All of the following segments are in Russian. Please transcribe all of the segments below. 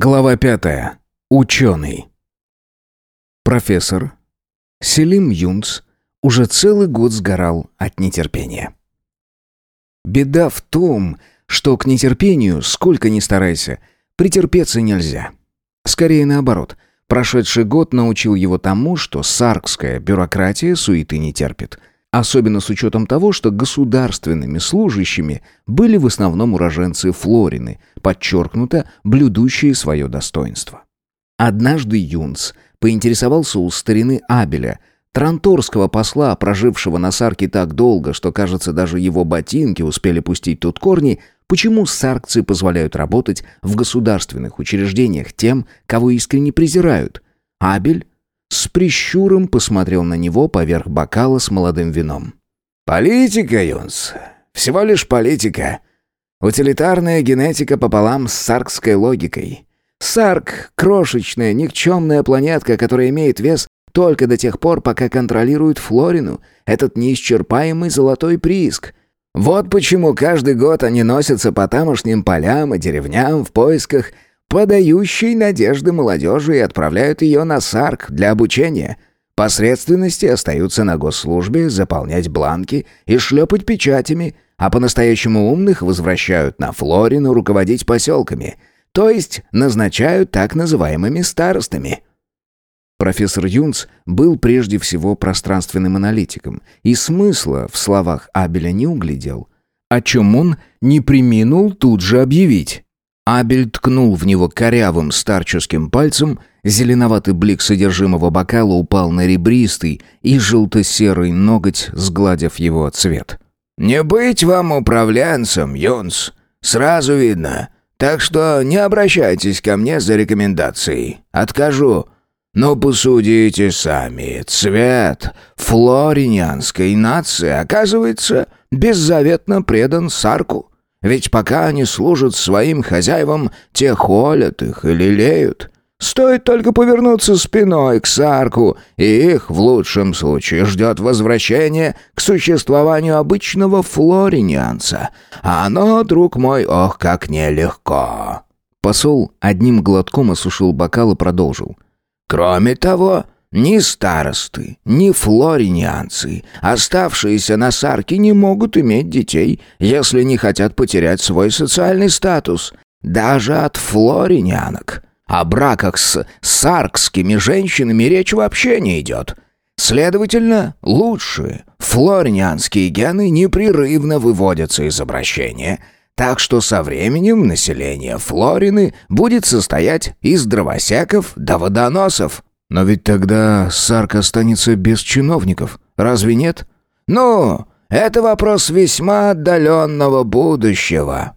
Глава пятая. Ученый. Профессор Селим Юнц уже целый год сгорал от нетерпения. Беда в том, что к нетерпению, сколько ни старайся, претерпеться нельзя. Скорее наоборот, прошедший год научил его тому, что саркская бюрократия суеты не терпит. Особенно с учетом того, что государственными служащими были в основном уроженцы Флорины, подчеркнуто блюдущие свое достоинство. Однажды Юнц поинтересовался у старины Абеля, транторского посла, прожившего на Сарке так долго, что, кажется, даже его ботинки успели пустить тут корни, почему саркцы позволяют работать в государственных учреждениях тем, кого искренне презирают. Абель с прищуром посмотрел на него поверх бокала с молодым вином. «Политика, Юнс. Всего лишь политика. Утилитарная генетика пополам с саркской логикой. Сарк — крошечная, никчемная планетка, которая имеет вес только до тех пор, пока контролирует Флорину, этот неисчерпаемый золотой прииск. Вот почему каждый год они носятся по тамошним полям и деревням в поисках подающей надежды молодежи и отправляют ее на Сарк для обучения. Посредственности остаются на госслужбе заполнять бланки и шлепать печатями, а по-настоящему умных возвращают на Флорину руководить поселками, то есть назначают так называемыми старостами. Профессор Юнц был прежде всего пространственным аналитиком и смысла в словах Абеля не углядел, о чем он не приминул тут же объявить. Абель ткнул в него корявым старческим пальцем, зеленоватый блик содержимого бокала упал на ребристый и желто-серый ноготь, сгладив его цвет. «Не быть вам управленцем, Юнс, сразу видно, так что не обращайтесь ко мне за рекомендацией. Откажу». Но посудите сами, цвет флоринианской нации, оказывается, беззаветно предан Сарку. Ведь пока они служат своим хозяевам, те холят их и лелеют. Стоит только повернуться спиной к Сарку, и их, в лучшем случае, ждет возвращение к существованию обычного флоринианца. А оно, друг мой, ох, как нелегко. Посол одним глотком осушил бокал и продолжил. Кроме того, ни старосты, ни флоринианцы, оставшиеся на Сарке, не могут иметь детей, если не хотят потерять свой социальный статус. Даже от флоринианок. О браках с саркскими женщинами речь вообще не идет. Следовательно, лучшие флоринианские гены непрерывно выводятся из обращения – так что со временем население Флорины будет состоять из дровосеков до водоносов. Но ведь тогда Сарк останется без чиновников, разве нет? Ну, это вопрос весьма отдаленного будущего.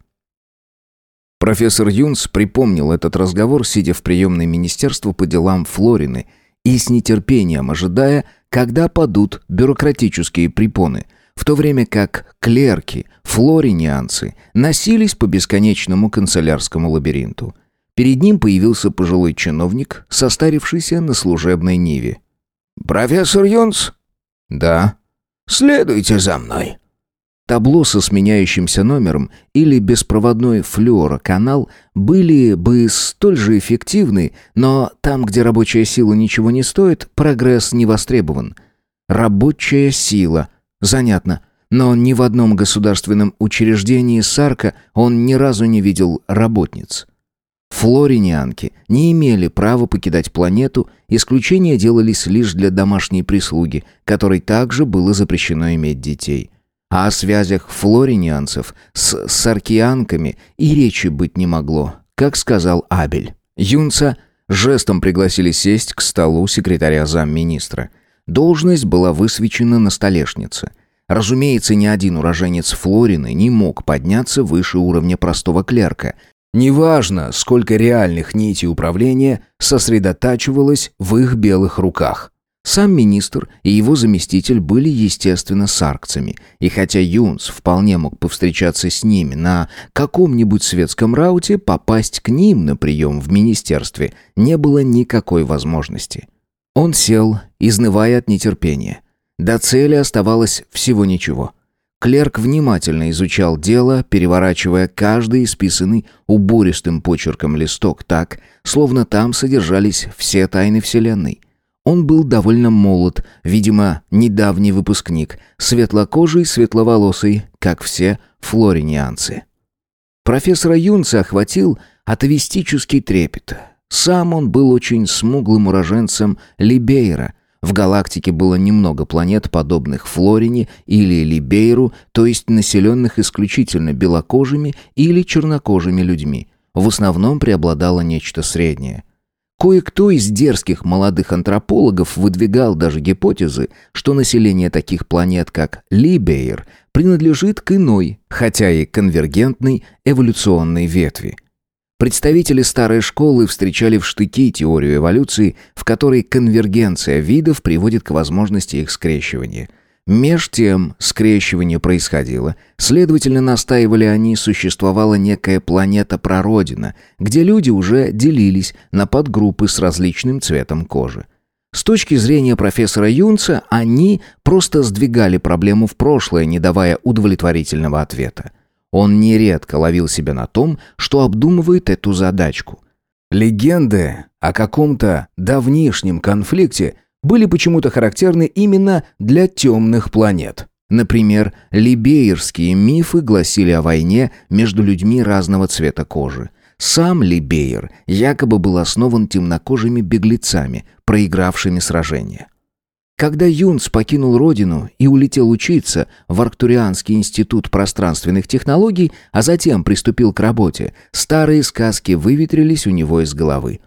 Профессор Юнс припомнил этот разговор, сидя в приемной министерству по делам Флорины, и с нетерпением ожидая, когда падут бюрократические препоны – в то время как клерки, флоринианцы, носились по бесконечному канцелярскому лабиринту. Перед ним появился пожилой чиновник, состарившийся на служебной ниве. «Профессор Юнс?» «Да». «Следуйте за мной». Табло со сменяющимся номером или беспроводной флюороканал были бы столь же эффективны, но там, где рабочая сила ничего не стоит, прогресс не востребован. Рабочая сила – Занятно. Но ни в одном государственном учреждении Сарка он ни разу не видел работниц. Флоринианки не имели права покидать планету, исключения делались лишь для домашней прислуги, которой также было запрещено иметь детей. А о связях флоринианцев с саркианками и речи быть не могло, как сказал Абель. Юнца жестом пригласили сесть к столу секретаря замминистра – Должность была высвечена на столешнице. Разумеется, ни один уроженец Флорины не мог подняться выше уровня простого клерка. Неважно, сколько реальных нитей управления сосредотачивалось в их белых руках. Сам министр и его заместитель были, естественно, саркцами, и хотя Юнс вполне мог повстречаться с ними на каком-нибудь светском рауте, попасть к ним на прием в министерстве не было никакой возможности. Он сел, изнывая от нетерпения. До цели оставалось всего ничего. Клерк внимательно изучал дело, переворачивая каждый исписанный убористым почерком листок так, словно там содержались все тайны Вселенной. Он был довольно молод, видимо, недавний выпускник, светлокожий, светловолосый, как все флоринианцы. Профессора Юнца охватил атовистический трепет. Сам он был очень смуглым уроженцем Либейра – в галактике было немного планет, подобных Флорине или Либейру, то есть населенных исключительно белокожими или чернокожими людьми. В основном преобладало нечто среднее. Кое-кто из дерзких молодых антропологов выдвигал даже гипотезы, что население таких планет, как Либейр, принадлежит к иной, хотя и конвергентной эволюционной ветви – Представители старой школы встречали в штыки теорию эволюции, в которой конвергенция видов приводит к возможности их скрещивания. Меж тем скрещивание происходило, следовательно, настаивали они, существовала некая планета-прародина, где люди уже делились на подгруппы с различным цветом кожи. С точки зрения профессора Юнца, они просто сдвигали проблему в прошлое, не давая удовлетворительного ответа. Он нередко ловил себя на том, что обдумывает эту задачку. Легенды о каком-то давнишнем конфликте были почему-то характерны именно для темных планет. Например, либейерские мифы гласили о войне между людьми разного цвета кожи. Сам Либейер якобы был основан темнокожими беглецами, проигравшими сражение. Когда Юнц покинул родину и улетел учиться в Арктурианский институт пространственных технологий, а затем приступил к работе, старые сказки выветрились у него из головы.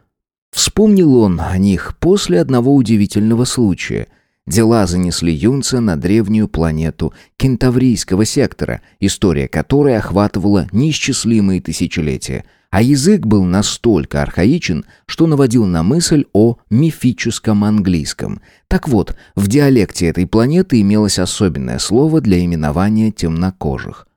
Вспомнил он о них после одного удивительного случая. Дела занесли Юнца на древнюю планету Кентаврийского сектора, история которой охватывала неисчислимые тысячелетия – а язык был настолько архаичен, что наводил на мысль о мифическом английском. Так вот, в диалекте этой планеты имелось особенное слово для именования темнокожих.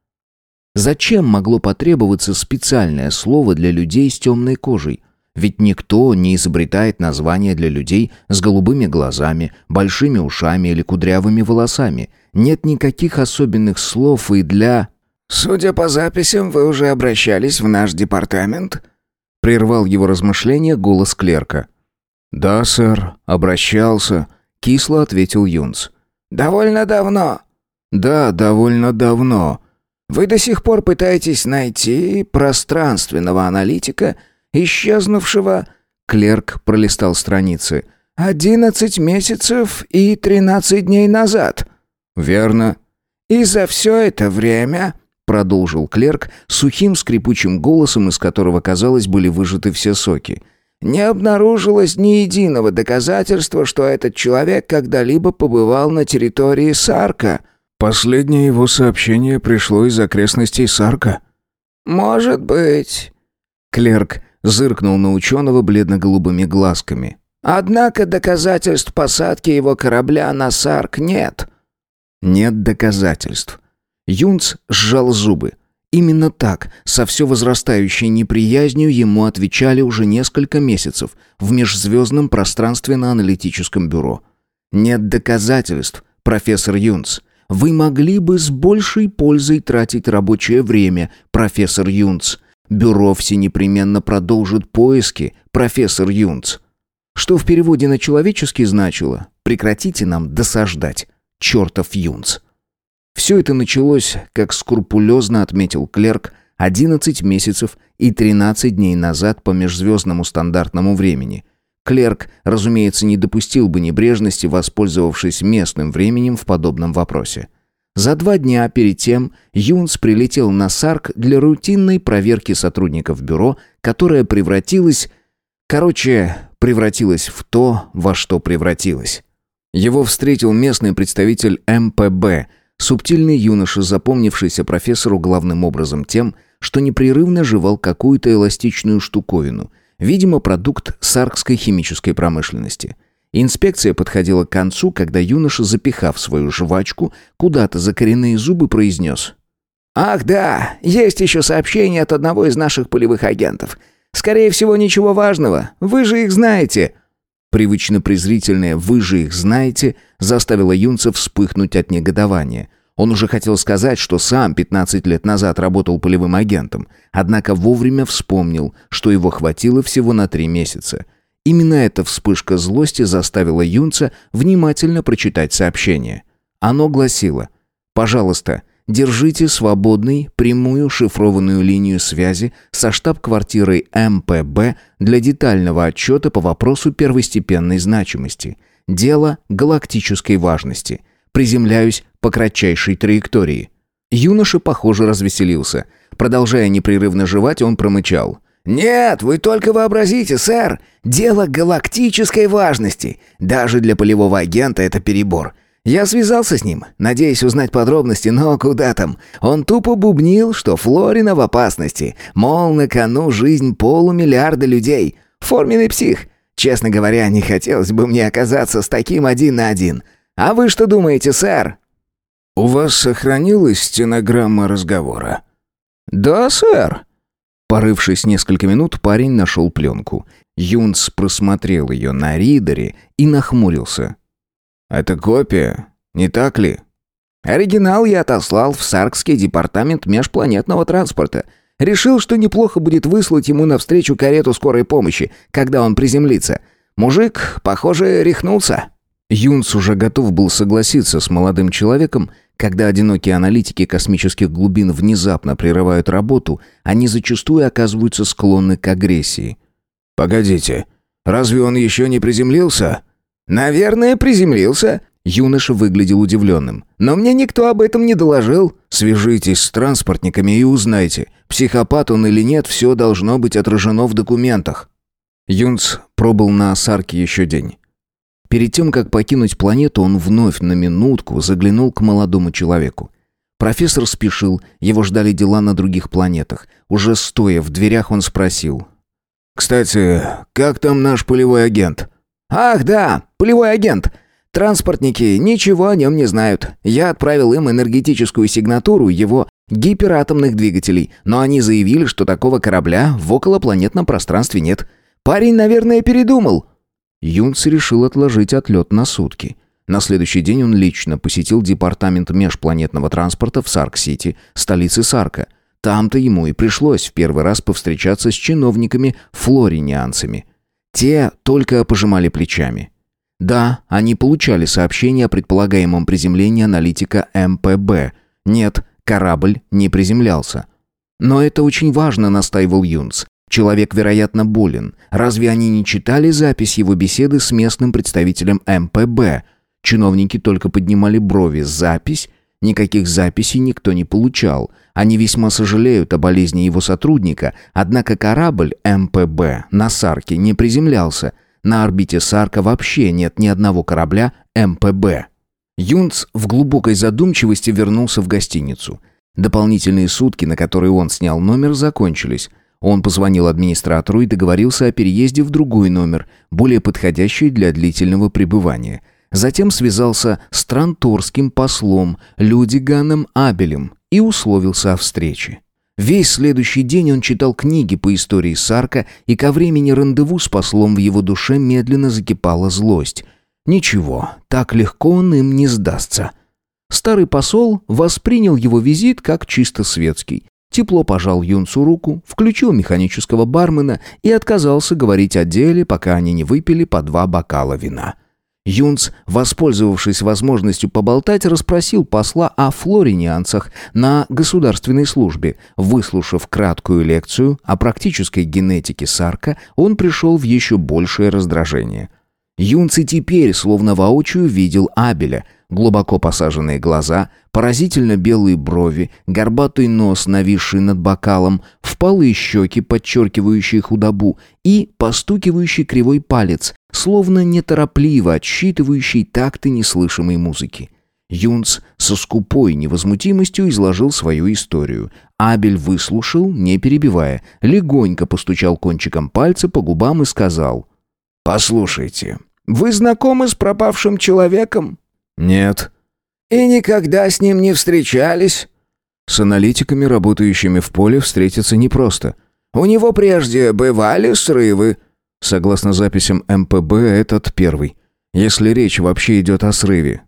Зачем могло потребоваться специальное слово для людей с темной кожей? Ведь никто не изобретает названия для людей с голубыми глазами, большими ушами или кудрявыми волосами. Нет никаких особенных слов и для «Судя по записям, вы уже обращались в наш департамент?» Прервал его размышления голос клерка. «Да, сэр, обращался», — кисло ответил Юнс. «Довольно давно». «Да, довольно давно. Вы до сих пор пытаетесь найти пространственного аналитика, исчезнувшего...» Клерк пролистал страницы. «Одиннадцать месяцев и тринадцать дней назад». «Верно». «И за все это время...» продолжил клерк сухим скрипучим голосом, из которого, казалось, были выжаты все соки. Не обнаружилось ни единого доказательства, что этот человек когда-либо побывал на территории Сарка. Последнее его сообщение пришло из окрестностей Сарка. Может быть. Клерк зыркнул на ученого бледно-голубыми глазками. Однако доказательств посадки его корабля на Сарк нет. Нет доказательств. Юнц сжал зубы. Именно так, со все возрастающей неприязнью ему отвечали уже несколько месяцев в межзвездном пространственно-аналитическом бюро. «Нет доказательств, профессор Юнц. Вы могли бы с большей пользой тратить рабочее время, профессор Юнц. Бюро все непременно продолжит поиски, профессор Юнц». Что в переводе на человеческий значило «прекратите нам досаждать, чертов Юнц». Все это началось, как скрупулезно отметил клерк, 11 месяцев и 13 дней назад по межзвездному стандартному времени. Клерк, разумеется, не допустил бы небрежности, воспользовавшись местным временем в подобном вопросе. За два дня перед тем Юнс прилетел на Сарк для рутинной проверки сотрудников бюро, которая превратилась... Короче, превратилась в то, во что превратилась. Его встретил местный представитель МПБ – Субтильный юноша, запомнившийся профессору главным образом тем, что непрерывно жевал какую-то эластичную штуковину, видимо, продукт саркской химической промышленности. Инспекция подходила к концу, когда юноша, запихав свою жвачку, куда-то за коренные зубы произнес. «Ах да, есть еще сообщение от одного из наших полевых агентов. Скорее всего, ничего важного. Вы же их знаете». Привычно презрительное «вы же их знаете» заставило юнца вспыхнуть от негодования. Он уже хотел сказать, что сам 15 лет назад работал полевым агентом, однако вовремя вспомнил, что его хватило всего на три месяца. Именно эта вспышка злости заставила Юнца внимательно прочитать сообщение. Оно гласило «Пожалуйста, держите свободной прямую шифрованную линию связи со штаб-квартирой МПБ для детального отчета по вопросу первостепенной значимости. Дело галактической важности. Приземляюсь по кратчайшей траектории. Юноша, похоже, развеселился. Продолжая непрерывно жевать, он промычал. «Нет, вы только вообразите, сэр! Дело галактической важности! Даже для полевого агента это перебор. Я связался с ним, надеясь узнать подробности, но куда там? Он тупо бубнил, что Флорина в опасности, мол, на кону жизнь полумиллиарда людей. Форменный псих. Честно говоря, не хотелось бы мне оказаться с таким один на один. А вы что думаете, сэр?» «У вас сохранилась стенограмма разговора?» «Да, сэр». Порывшись несколько минут, парень нашел пленку. Юнс просмотрел ее на ридере и нахмурился. «Это копия, не так ли?» «Оригинал я отослал в Саркский департамент межпланетного транспорта. Решил, что неплохо будет выслать ему навстречу карету скорой помощи, когда он приземлится. Мужик, похоже, рехнулся». Юнс уже готов был согласиться с молодым человеком, когда одинокие аналитики космических глубин внезапно прерывают работу, они зачастую оказываются склонны к агрессии. «Погодите, разве он еще не приземлился?» «Наверное, приземлился». Юноша выглядел удивленным. «Но мне никто об этом не доложил». «Свяжитесь с транспортниками и узнайте, психопат он или нет, все должно быть отражено в документах». Юнс пробыл на Асарке еще день. Перед тем, как покинуть планету, он вновь на минутку заглянул к молодому человеку. Профессор спешил, его ждали дела на других планетах. Уже стоя в дверях, он спросил. «Кстати, как там наш полевой агент?» «Ах, да, полевой агент. Транспортники ничего о нем не знают. Я отправил им энергетическую сигнатуру его гиператомных двигателей, но они заявили, что такого корабля в околопланетном пространстве нет. Парень, наверное, передумал». Юнц решил отложить отлет на сутки. На следующий день он лично посетил департамент межпланетного транспорта в Сарк-Сити, столице Сарка. Там-то ему и пришлось в первый раз повстречаться с чиновниками-флоринианцами. Те только пожимали плечами. Да, они получали сообщение о предполагаемом приземлении аналитика МПБ. Нет, корабль не приземлялся. Но это очень важно, настаивал Юнц. Человек, вероятно, болен. Разве они не читали запись его беседы с местным представителем МПБ? Чиновники только поднимали брови. Запись? Никаких записей никто не получал. Они весьма сожалеют о болезни его сотрудника, однако корабль МПБ на Сарке не приземлялся. На орбите Сарка вообще нет ни одного корабля МПБ. Юнц в глубокой задумчивости вернулся в гостиницу. Дополнительные сутки, на которые он снял номер, закончились. Он позвонил администратору и договорился о переезде в другой номер, более подходящий для длительного пребывания. Затем связался с транторским послом Людиганом Абелем и условился о встрече. Весь следующий день он читал книги по истории Сарка, и ко времени рандеву с послом в его душе медленно закипала злость. Ничего, так легко он им не сдастся. Старый посол воспринял его визит как чисто светский. Тепло пожал Юнцу руку, включил механического бармена и отказался говорить о деле, пока они не выпили по два бокала вина. Юнц, воспользовавшись возможностью поболтать, расспросил посла о флоринианцах на государственной службе. Выслушав краткую лекцию о практической генетике Сарка, он пришел в еще большее раздражение. Юнц и теперь словно воочию видел Абеля – глубоко посаженные глаза, поразительно белые брови, горбатый нос, нависший над бокалом, впалые щеки, подчеркивающие худобу, и постукивающий кривой палец, словно неторопливо отсчитывающий такты неслышимой музыки. Юнц со скупой невозмутимостью изложил свою историю. Абель выслушал, не перебивая, легонько постучал кончиком пальца по губам и сказал «Послушайте, вы знакомы с пропавшим человеком?» «Нет». «И никогда с ним не встречались?» «С аналитиками, работающими в поле, встретиться непросто». «У него прежде бывали срывы?» Согласно записям МПБ, этот первый. Если речь вообще идет о срыве.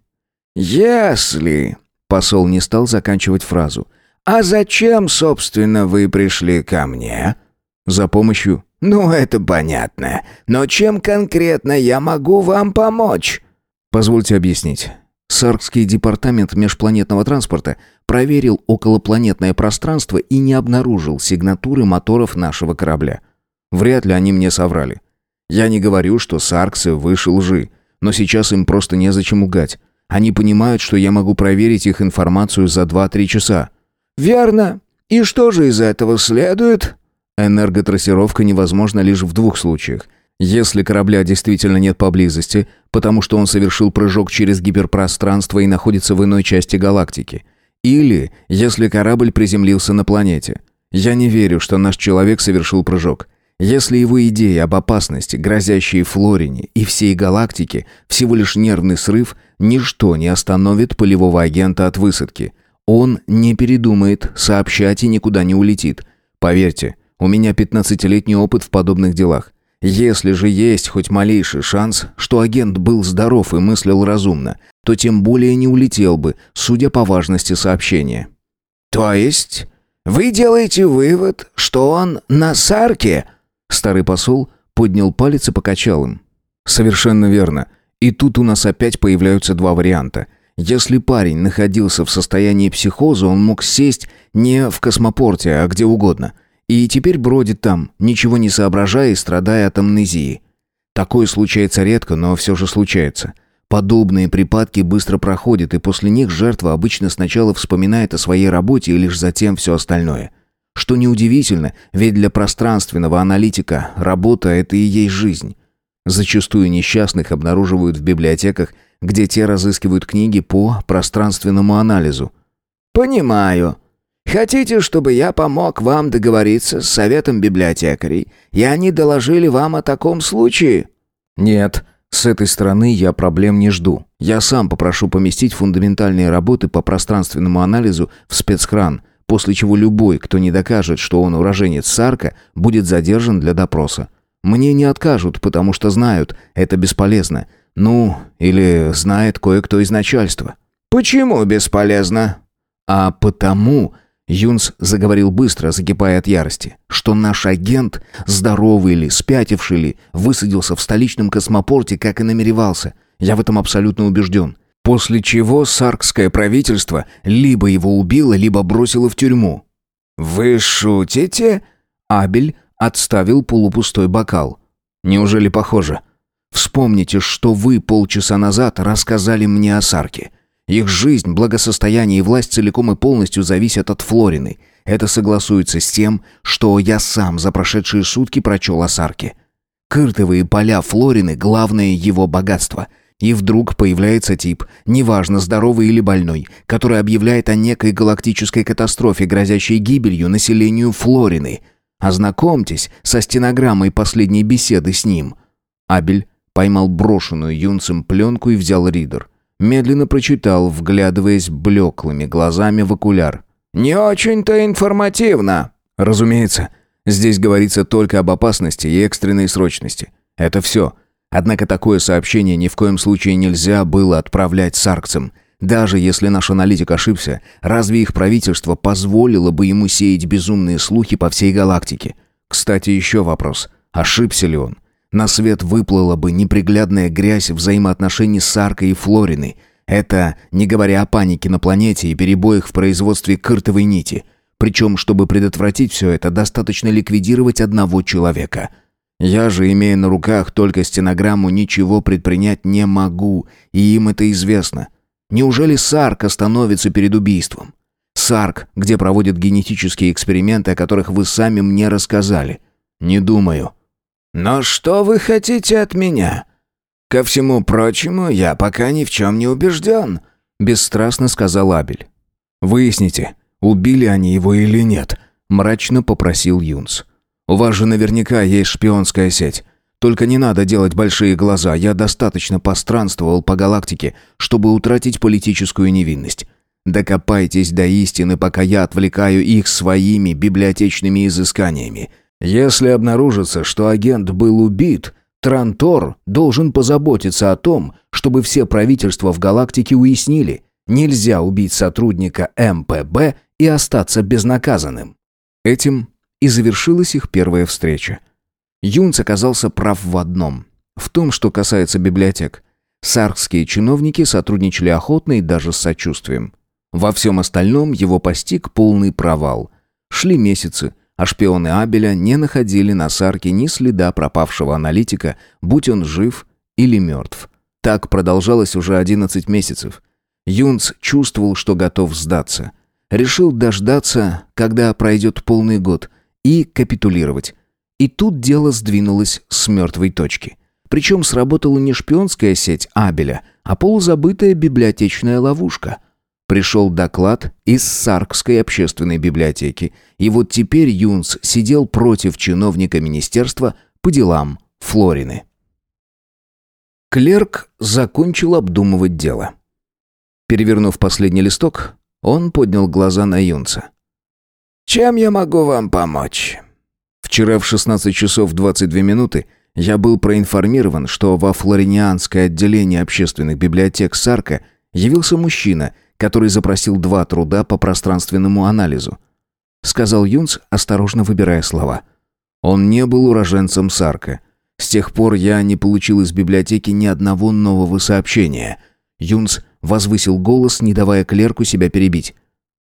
«Если...» Посол не стал заканчивать фразу. «А зачем, собственно, вы пришли ко мне?» «За помощью». «Ну, это понятно. Но чем конкретно я могу вам помочь?» «Позвольте объяснить. Саркский департамент межпланетного транспорта проверил околопланетное пространство и не обнаружил сигнатуры моторов нашего корабля. Вряд ли они мне соврали. Я не говорю, что сарксы выше лжи, но сейчас им просто незачем лгать. Они понимают, что я могу проверить их информацию за 2-3 часа. «Верно. И что же из этого следует?» Энерготрассировка невозможна лишь в двух случаях. Если корабля действительно нет поблизости, потому что он совершил прыжок через гиперпространство и находится в иной части галактики. Или если корабль приземлился на планете. Я не верю, что наш человек совершил прыжок. Если его идеи об опасности, грозящей Флорине и всей галактике, всего лишь нервный срыв, ничто не остановит полевого агента от высадки. Он не передумает сообщать и никуда не улетит. Поверьте, у меня 15-летний опыт в подобных делах. Если же есть хоть малейший шанс, что агент был здоров и мыслил разумно, то тем более не улетел бы, судя по важности сообщения. «То есть вы делаете вывод, что он на Сарке?» Старый посол поднял палец и покачал им. «Совершенно верно. И тут у нас опять появляются два варианта. Если парень находился в состоянии психоза, он мог сесть не в космопорте, а где угодно. И теперь бродит там, ничего не соображая и страдая от амнезии. Такое случается редко, но все же случается. Подобные припадки быстро проходят, и после них жертва обычно сначала вспоминает о своей работе и лишь затем все остальное. Что неудивительно, ведь для пространственного аналитика работа – это и есть жизнь. Зачастую несчастных обнаруживают в библиотеках, где те разыскивают книги по пространственному анализу. «Понимаю. Хотите, чтобы я помог вам договориться с советом библиотекарей, и они доложили вам о таком случае?» «Нет, с этой стороны я проблем не жду. Я сам попрошу поместить фундаментальные работы по пространственному анализу в спецхран, после чего любой, кто не докажет, что он уроженец Сарка, будет задержан для допроса. Мне не откажут, потому что знают, это бесполезно. Ну, или знает кое-кто из начальства. Почему бесполезно? А потому, Юнс заговорил быстро, закипая от ярости, что наш агент, здоровый ли, спятивший ли, высадился в столичном космопорте, как и намеревался. Я в этом абсолютно убежден. После чего саркское правительство либо его убило, либо бросило в тюрьму. «Вы шутите?» Абель отставил полупустой бокал. «Неужели похоже? Вспомните, что вы полчаса назад рассказали мне о Сарке. Их жизнь, благосостояние и власть целиком и полностью зависят от Флорины. Это согласуется с тем, что я сам за прошедшие сутки прочел о Сарке. Кыртовые поля Флорины – главное его богатство – и вдруг появляется тип, неважно, здоровый или больной, который объявляет о некой галактической катастрофе, грозящей гибелью населению Флорины. Ознакомьтесь со стенограммой последней беседы с ним. Абель поймал брошенную юнцем пленку и взял ридер. Медленно прочитал, вглядываясь блеклыми глазами в окуляр. «Не очень-то информативно». «Разумеется. Здесь говорится только об опасности и экстренной срочности. Это все. Однако такое сообщение ни в коем случае нельзя было отправлять саркцам. Даже если наш аналитик ошибся, разве их правительство позволило бы ему сеять безумные слухи по всей галактике? Кстати, еще вопрос. Ошибся ли он? На свет выплыла бы неприглядная грязь взаимоотношений Сарка и Флорины. Это не говоря о панике на планете и перебоях в производстве кыртовой нити. Причем, чтобы предотвратить все это, достаточно ликвидировать одного человека – я же, имея на руках только стенограмму, ничего предпринять не могу, и им это известно. Неужели Сарк остановится перед убийством? Сарк, где проводят генетические эксперименты, о которых вы сами мне рассказали? Не думаю. Но что вы хотите от меня? Ко всему прочему, я пока ни в чем не убежден, бесстрастно сказал Абель. Выясните, убили они его или нет, мрачно попросил Юнс. У вас же наверняка есть шпионская сеть. Только не надо делать большие глаза. Я достаточно постранствовал по галактике, чтобы утратить политическую невинность. Докопайтесь до истины, пока я отвлекаю их своими библиотечными изысканиями. Если обнаружится, что агент был убит, Трантор должен позаботиться о том, чтобы все правительства в галактике уяснили. Нельзя убить сотрудника МПБ и остаться безнаказанным. Этим и завершилась их первая встреча. Юнц оказался прав в одном. В том, что касается библиотек. Саркские чиновники сотрудничали охотно и даже с сочувствием. Во всем остальном его постиг полный провал. Шли месяцы, а шпионы Абеля не находили на Сарке ни следа пропавшего аналитика, будь он жив или мертв. Так продолжалось уже 11 месяцев. Юнц чувствовал, что готов сдаться. Решил дождаться, когда пройдет полный год, и капитулировать. И тут дело сдвинулось с мертвой точки. Причем сработала не шпионская сеть Абеля, а полузабытая библиотечная ловушка. Пришел доклад из Саркской общественной библиотеки, и вот теперь Юнс сидел против чиновника министерства по делам Флорины. Клерк закончил обдумывать дело. Перевернув последний листок, он поднял глаза на Юнца. «Чем я могу вам помочь?» Вчера в 16 часов 22 минуты я был проинформирован, что во Флоринианское отделение общественных библиотек Сарка явился мужчина, который запросил два труда по пространственному анализу. Сказал Юнц, осторожно выбирая слова. Он не был уроженцем Сарка. С тех пор я не получил из библиотеки ни одного нового сообщения. Юнц возвысил голос, не давая клерку себя перебить.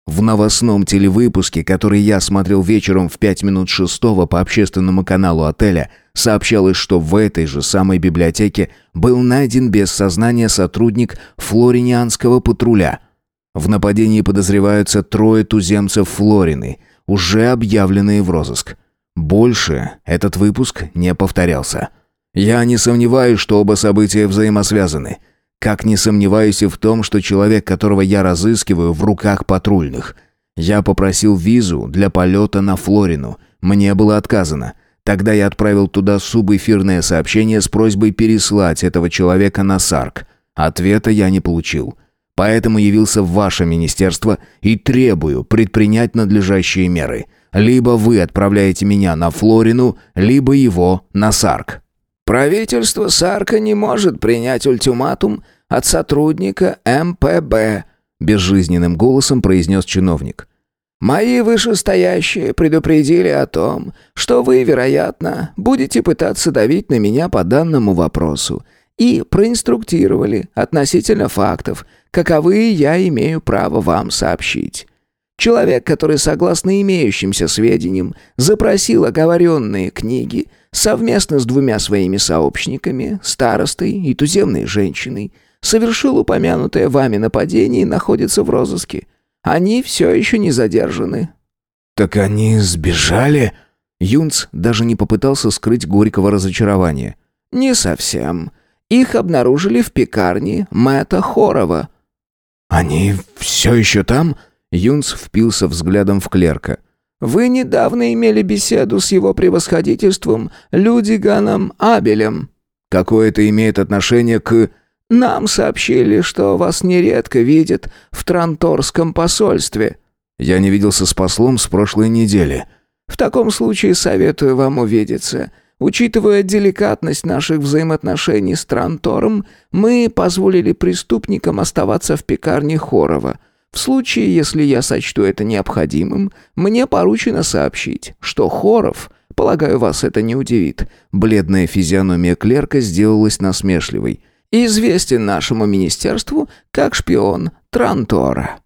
В новостном телевыпуске, который я смотрел вечером в пять минут шестого по общественному каналу отеля, сообщалось, что в этой же самой библиотеке был найден без сознания сотрудник флоринианского патруля. В нападении подозреваются трое туземцев Флорины, уже объявленные в розыск. Больше этот выпуск не повторялся. Я не сомневаюсь, что оба события взаимосвязаны – как не сомневаюсь и в том, что человек, которого я разыскиваю, в руках патрульных. Я попросил визу для полета на Флорину. Мне было отказано. Тогда я отправил туда субэфирное сообщение с просьбой переслать этого человека на Сарк. Ответа я не получил. Поэтому явился в ваше министерство и требую предпринять надлежащие меры. Либо вы отправляете меня на Флорину, либо его на Сарк. Правительство Сарка не может принять ультиматум от сотрудника МПБ», — безжизненным голосом произнес чиновник. «Мои вышестоящие предупредили о том, что вы, вероятно, будете пытаться давить на меня по данному вопросу, и проинструктировали относительно фактов, каковы я имею право вам сообщить. Человек, который, согласно имеющимся сведениям, запросил оговоренные книги, совместно с двумя своими сообщниками, старостой и туземной женщиной, совершил упомянутое вами нападение и находится в розыске. Они все еще не задержаны». «Так они сбежали?» Юнц даже не попытался скрыть горького разочарования. «Не совсем. Их обнаружили в пекарне Мэтта Хорова». «Они все еще там?» Юнц впился взглядом в клерка. «Вы недавно имели беседу с его превосходительством Людиганом Абелем». «Какое это имеет отношение к...» Нам сообщили, что вас нередко видят в Транторском посольстве». «Я не виделся с послом с прошлой недели». «В таком случае советую вам увидеться. Учитывая деликатность наших взаимоотношений с Трантором, мы позволили преступникам оставаться в пекарне Хорова. В случае, если я сочту это необходимым, мне поручено сообщить, что Хоров...» Полагаю, вас это не удивит. Бледная физиономия клерка сделалась насмешливой известен нашему министерству как шпион Трантора.